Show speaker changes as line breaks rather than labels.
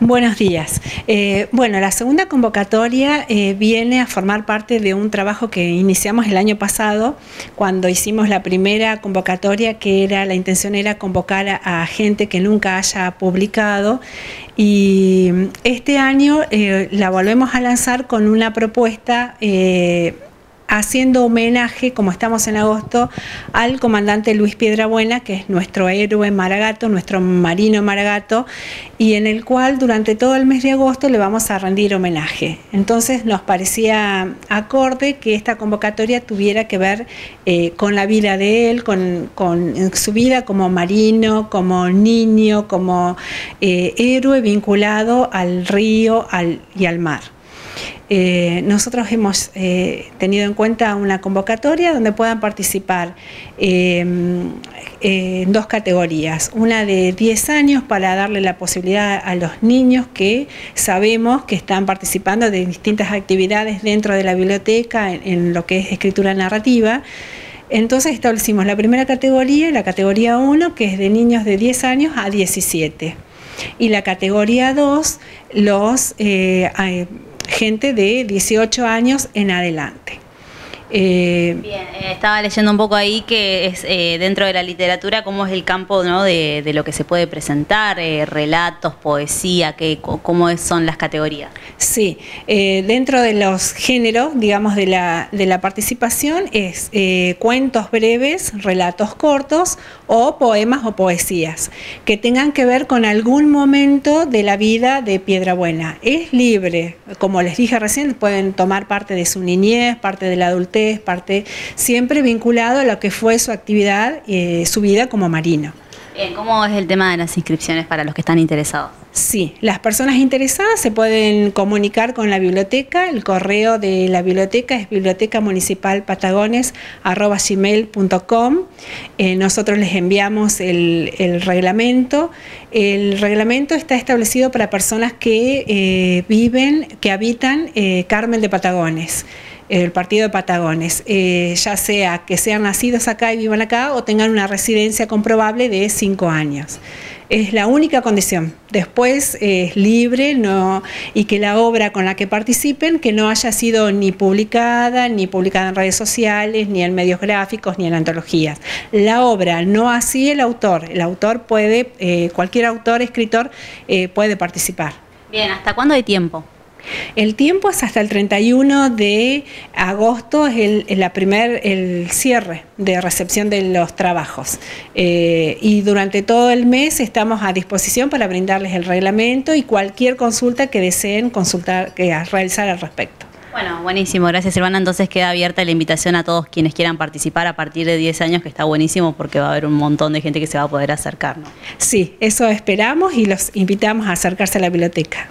Buenos días. Eh, bueno, la segunda convocatoria eh, viene a formar parte de un trabajo que iniciamos el año pasado cuando hicimos la primera convocatoria que era la intención era convocar a, gente que nunca haya publicado y este año eh, la volvemos a lanzar con una propuesta haciendo homenaje, como estamos en agosto, al comandante Luis Piedrabuena, que es nuestro héroe Maragato, nuestro marino Maragato, y en el cual durante todo el mes de agosto le vamos a rendir homenaje. Entonces nos parecía acorde que esta convocatoria tuviera que ver eh, con la vida de él, con, su vida como marino, como niño, como eh, héroe vinculado al río y al mar. Eh, nosotros hemos eh, tenido en cuenta una convocatoria donde puedan participar em, en dos categorías. Una de 10 años para darle la posibilidad a los niños que sabemos que están participando de distintas actividades dentro de la biblioteca en, lo que es escritura narrativa. Entonces establecimos la primera categoría, la categoría 1, que es de niños de 10 años a 17. Y la categoría 2, los eh, gente de 18 años en adelante.
Eh, Bien, eh, estaba leyendo un poco ahí que es eh, dentro de la literatura cómo es el campo ¿no? de, lo que se puede presentar, relatos, poesía, que, cómo son las categorías.
Sí, dentro de los géneros, digamos, de la, de la participación es cuentos breves, relatos cortos o poemas o poesías que tengan que ver con algún momento de la vida de Piedra Buena. Es libre, como les dije recién, pueden tomar parte de su niñez, parte de la adultez es parte siempre vinculado a lo que fue su actividad, eh, su vida como marino.
Bien, ¿cómo es el tema de las inscripciones para los que están interesados?
Sí, las personas interesadas se pueden comunicar con la biblioteca. El correo de la biblioteca es biblioteca municipal. Eh, nosotros les enviamos el, reglamento. El reglamento está establecido para personas que eh, viven, que habitan Carmen de Patagones el partido de Patagones, eh, ya sea que sean nacidos acá y vivan acá o tengan una residencia comprobable de cinco años. Es la única condición. Después es libre no, y que la obra con la que participen que no haya sido ni publicada, ni publicada en redes sociales, ni en medios gráficos, ni en antologías. La obra, no así el autor. El autor puede, eh, cualquier autor, escritor eh, puede participar.
Bien, ¿hasta cuándo hay tiempo?
El tiempo es hasta el 31 de agosto, es el, la primer, el cierre de recepción de los trabajos. Eh, y durante todo el mes estamos a disposición para brindarles el reglamento y cualquier consulta que deseen consultar, que realizar al respecto.
Bueno, buenísimo, gracias Silvana. Entonces queda abierta la invitación a todos quienes quieran participar a partir de 10 años, que está buenísimo porque va a haber un montón de gente que se va a poder acercar.
Sí, eso esperamos y los invitamos a acercarse a la biblioteca.